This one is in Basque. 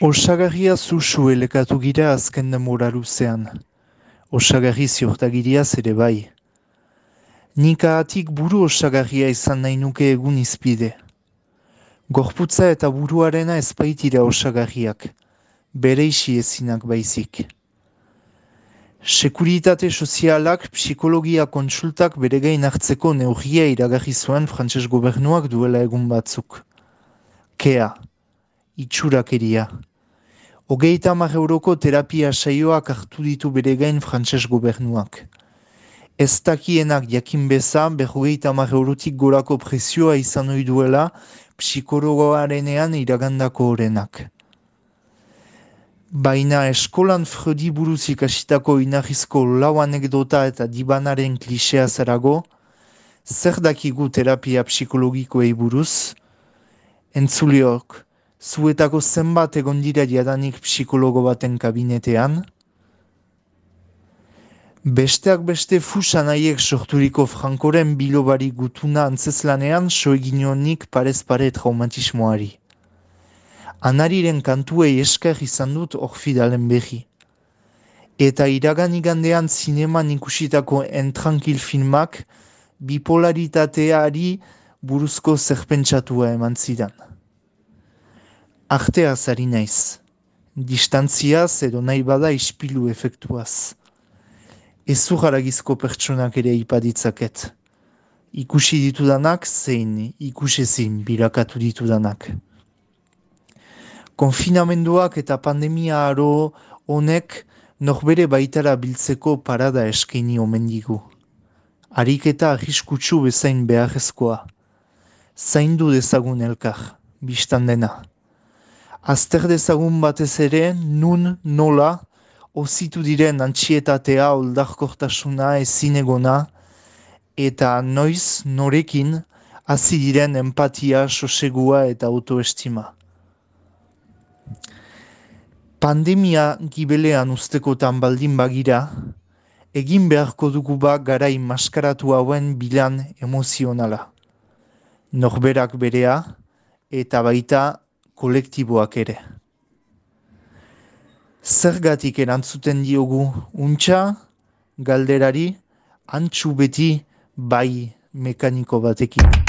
Osagarria zuzu elekatu gira azken demora luzean. Osagarri ziortagiria zere bai. Nika atik buru osagarria izan nahi nuke egun izpide. Gorputza eta buruarena ezpaitira osagarriak, bere isi ezinak baizik. Sekuritate sozialak psikologia kontsultak bere gain hartzeko neurria iragarri zuen frantses gobernuak duela egun batzuk. Kea, itxurakeria. Hogeita hamar euroko terapia saioak hartu ditu bere gain frantses gobernuak. Ez dakienak jakin beza berrogeita hamar eurotik gorako prezioa izan ohi duela psikologoarenean iragandako horrenak. Baina eskolan Fredi buruz ikasitako inarrizko lau anekdota eta dibanaren klisea zarago, zer dakigu terapia psikologikoei buruz? Entzuliok, zuetako zenbat egon dira jadanik psikologo baten kabinetean? Besteak beste fusan aiek sorturiko frankoren bilobari gutuna antzeslanean soeginionik parez pare traumatismoari. Anariren kantuei esker izan dut orfidalen behi. Eta iragan igandean zineman ikusitako entrankil filmak bipolaritateari buruzko zerpentsatua eman zidan. Artea zari naiz. Distantziaz edo nahi bada ispilu efektuaz. Ez zuharagizko pertsonak ere ipaditzaket. Ikusi ditudanak zein ikusezin birakatu ditudanak. Konfinamenduak eta pandemia aro honek norbere baitara biltzeko parada eskaini omen digu. Ariketa arriskutsu bezain beharrezkoa. Zaindu dezagun elkar, biztan dena azter dezagun batez ere, nun, nola, ozitu diren antxietatea, oldarkortasuna, ezinegona, eta noiz, norekin, hasi diren empatia, sosegua eta autoestima. Pandemia gibelean ustekotan baldin bagira, egin beharko dugu ba garai maskaratu hauen bilan emozionala. Norberak berea, eta baita kolektiboak ere. Zergatik erantzuten diogu untxa, galderari, antxu beti bai mekaniko batekin.